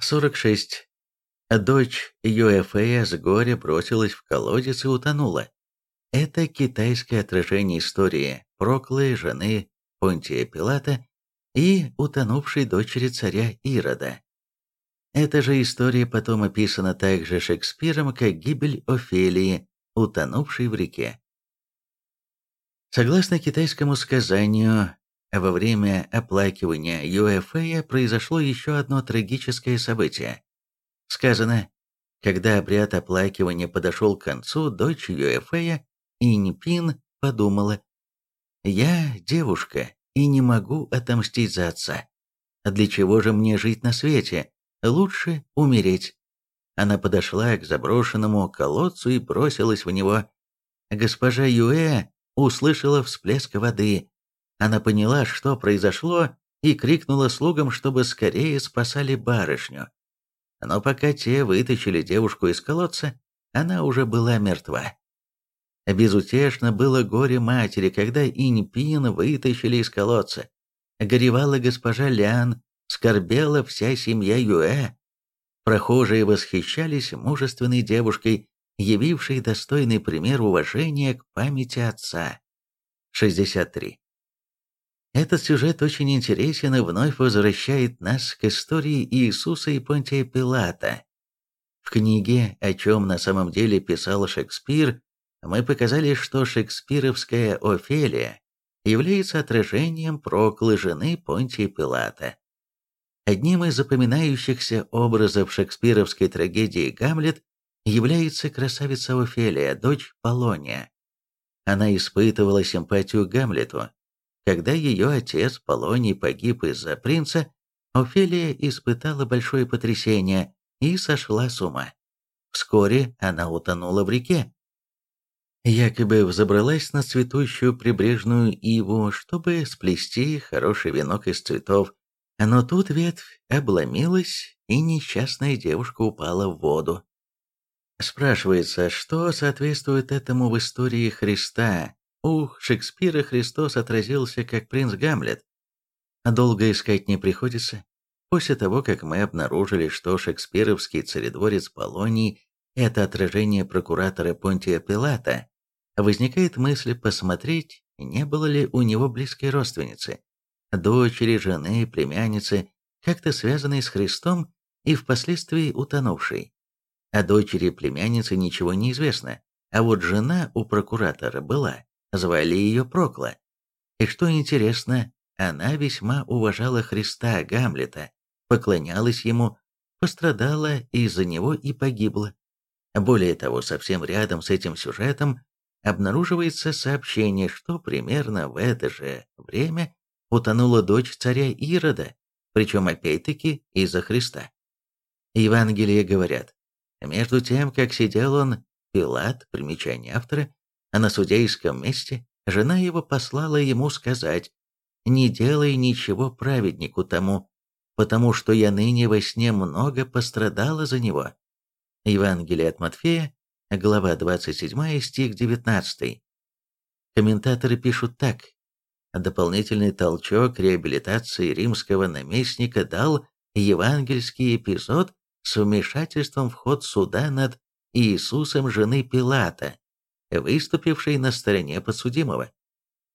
46. Дочь Юэфея с горя бросилась в колодец и утонула. Это китайское отражение истории проклой жены Понтия Пилата и утонувшей дочери царя Ирода. Эта же история потом описана также Шекспиром, как гибель Офелии, утонувшей в реке. Согласно китайскому сказанию, во время оплакивания Юэфея произошло еще одно трагическое событие. Сказано, когда обряд оплакивания подошел к концу, дочь Юэфея, Иньпин, подумала, «Я девушка и не могу отомстить за отца. Для чего же мне жить на свете? Лучше умереть». Она подошла к заброшенному колодцу и бросилась в него. Госпожа Юэ услышала всплеск воды. Она поняла, что произошло, и крикнула слугам, чтобы скорее спасали барышню. Но пока те вытащили девушку из колодца, она уже была мертва. Безутешно было горе матери, когда Иньпин вытащили из колодца. Горевала госпожа Лян, скорбела вся семья Юэ. Прохожие восхищались мужественной девушкой, явившей достойный пример уважения к памяти отца. 63. Этот сюжет очень интересен и вновь возвращает нас к истории Иисуса и Понтия Пилата. В книге «О чем на самом деле писал Шекспир» мы показали, что шекспировская Офелия является отражением проклы жены Понтия Пилата. Одним из запоминающихся образов шекспировской трагедии «Гамлет» является красавица Офелия, дочь Полония. Она испытывала симпатию Гамлету. Когда ее отец Полоний погиб из-за принца, Офелия испытала большое потрясение и сошла с ума. Вскоре она утонула в реке. Якобы взобралась на цветущую прибрежную иву, чтобы сплести хороший венок из цветов, но тут ветвь обломилась, и несчастная девушка упала в воду. Спрашивается, что соответствует этому в истории Христа? У Шекспира Христос отразился как принц Гамлет. Долго искать не приходится. После того, как мы обнаружили, что шекспировский царедворец Полоний – это отражение прокуратора Понтия Пилата, возникает мысль посмотреть, не было ли у него близкой родственницы, дочери, жены, племянницы, как-то связанной с Христом и впоследствии утонувшей. О дочери племянницы ничего не известно, а вот жена у прокуратора была, звали ее Прокла. И что интересно, она весьма уважала Христа Гамлета, поклонялась ему, пострадала из-за него и погибла. Более того, совсем рядом с этим сюжетом обнаруживается сообщение, что примерно в это же время утонула дочь царя Ирода, причем опять-таки из-за Христа. Евангелия говорят, между тем, как сидел он, Пилат, примечание автора, а на судейском месте, жена его послала ему сказать, «Не делай ничего праведнику тому, потому что я ныне во сне много пострадала за него». Евангелие от Матфея, глава 27, стих 19. Комментаторы пишут так. Дополнительный толчок реабилитации римского наместника дал евангельский эпизод с вмешательством в ход суда над Иисусом жены Пилата, выступившей на стороне подсудимого.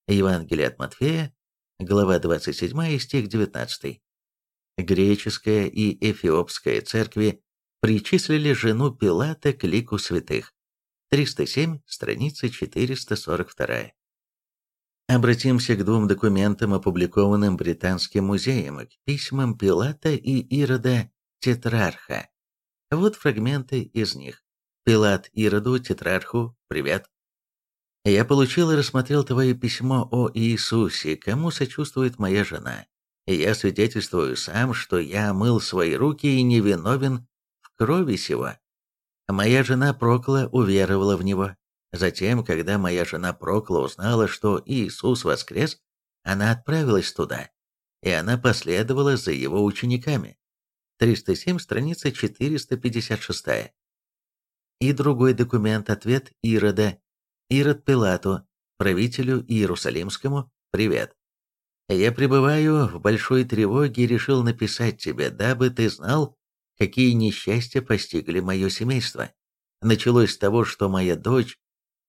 Евангелие от Матфея, глава 27, стих 19. Греческая и эфиопская церкви причислили жену Пилата к лику святых. 307, страница 442. Обратимся к двум документам, опубликованным Британским музеем, к письмам Пилата и Ирода Тетрарха. Вот фрагменты из них. Пилат Ироду, Тетрарху, привет. Я получил и рассмотрел твое письмо о Иисусе, кому сочувствует моя жена. И я свидетельствую сам, что я мыл свои руки и невиновен в крови сего. Моя жена Прокла уверовала в него. Затем, когда моя жена Прокла узнала, что Иисус воскрес, она отправилась туда, и она последовала за его учениками. 307, страница 456. И другой документ, ответ Ирода. Ирод Пилату, правителю Иерусалимскому, привет. Я пребываю в большой тревоге и решил написать тебе, дабы ты знал, какие несчастья постигли мое семейство. Началось с того, что моя дочь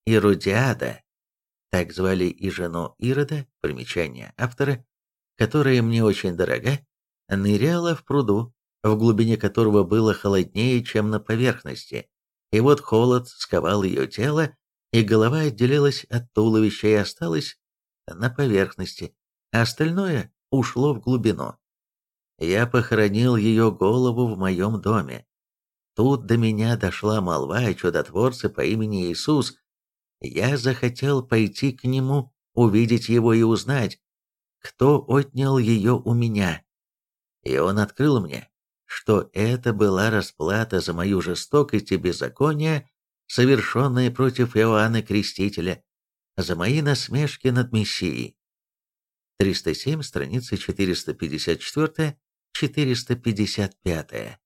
Иродиада, так звали и жену Ирода, примечание автора, которая мне очень дорога, ныряла в пруду, в глубине которого было холоднее, чем на поверхности, и вот холод сковал ее тело, и голова отделилась от туловища и осталась на поверхности, а остальное ушло в глубину. Я похоронил ее голову в моем доме. Тут до меня дошла молва о чудотворце по имени Иисус. Я захотел пойти к нему, увидеть его и узнать, кто отнял ее у меня. И он открыл мне, что это была расплата за мою жестокость и беззаконие, совершенные против Иоанна Крестителя, за мои насмешки над Мессией. 307, страница 454-455.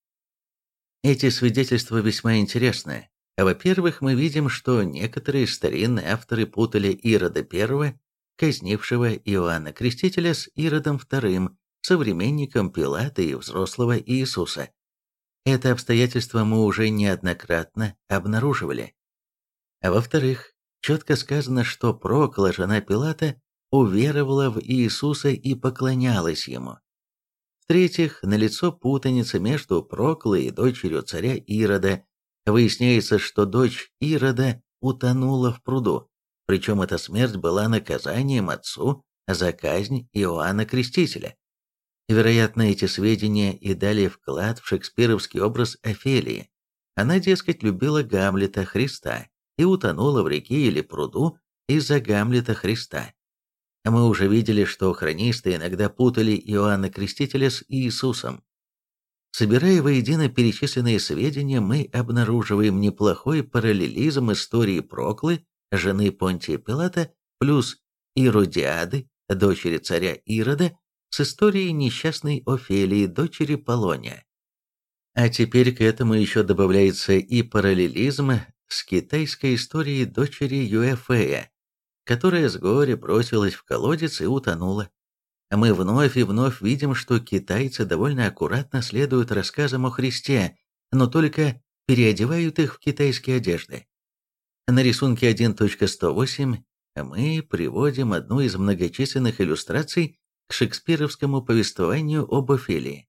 Эти свидетельства весьма интересны. Во-первых, мы видим, что некоторые старинные авторы путали Ирода I, казнившего Иоанна Крестителя, с Иродом II, современником Пилата и взрослого Иисуса. Это обстоятельство мы уже неоднократно обнаруживали. А во-вторых, четко сказано, что Прокла, жена Пилата, уверовала в Иисуса и поклонялась ему. В-третьих, налицо путаница между Проклой и дочерью царя Ирода. Выясняется, что дочь Ирода утонула в пруду, причем эта смерть была наказанием отцу за казнь Иоанна Крестителя. Вероятно, эти сведения и дали вклад в шекспировский образ Офелии. Она, дескать, любила Гамлета Христа и утонула в реке или пруду из-за Гамлета Христа. Мы уже видели, что хронисты иногда путали Иоанна Крестителя с Иисусом. Собирая воедино перечисленные сведения, мы обнаруживаем неплохой параллелизм истории Проклы, жены Понтия Пилата, плюс Иродиады, дочери царя Ирода, с историей несчастной Офелии, дочери Полония. А теперь к этому еще добавляется и параллелизм с китайской историей дочери Юэфея, которая с горя бросилась в колодец и утонула. Мы вновь и вновь видим, что китайцы довольно аккуратно следуют рассказам о Христе, но только переодевают их в китайские одежды. На рисунке 1.108 мы приводим одну из многочисленных иллюстраций к шекспировскому повествованию об Офелии.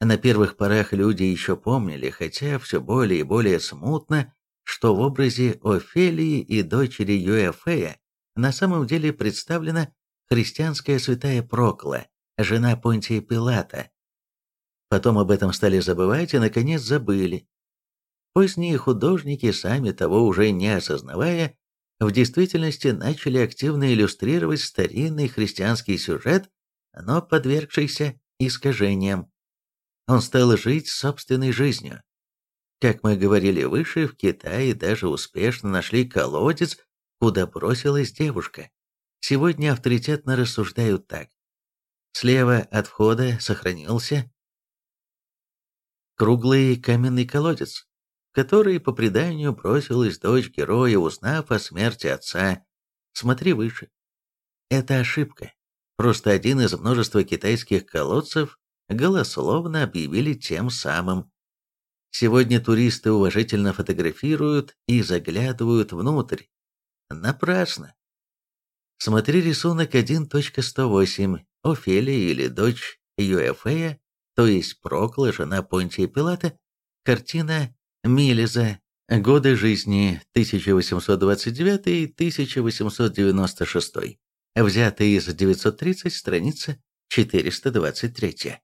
На первых порах люди еще помнили, хотя все более и более смутно, что в образе Офелии и дочери Юэфея на самом деле представлена христианская святая Прокла, жена Понтия Пилата. Потом об этом стали забывать и, наконец, забыли. Поздние художники, сами того уже не осознавая, в действительности начали активно иллюстрировать старинный христианский сюжет но подвергшийся искажениям. Он стал жить собственной жизнью. Как мы говорили выше, в Китае даже успешно нашли колодец, куда бросилась девушка. Сегодня авторитетно рассуждают так. Слева от входа сохранился круглый каменный колодец, в который, по преданию, бросилась дочь героя, узнав о смерти отца. Смотри выше. Это ошибка. Просто один из множества китайских колодцев голословно объявили тем самым. Сегодня туристы уважительно фотографируют и заглядывают внутрь. Напрасно. Смотри рисунок 1.108. Офелия или дочь Юэфея, то есть Прокла, жена Понтия Пилата, картина Милиза, годы жизни 1829-1896 взятый из 930, страница 423.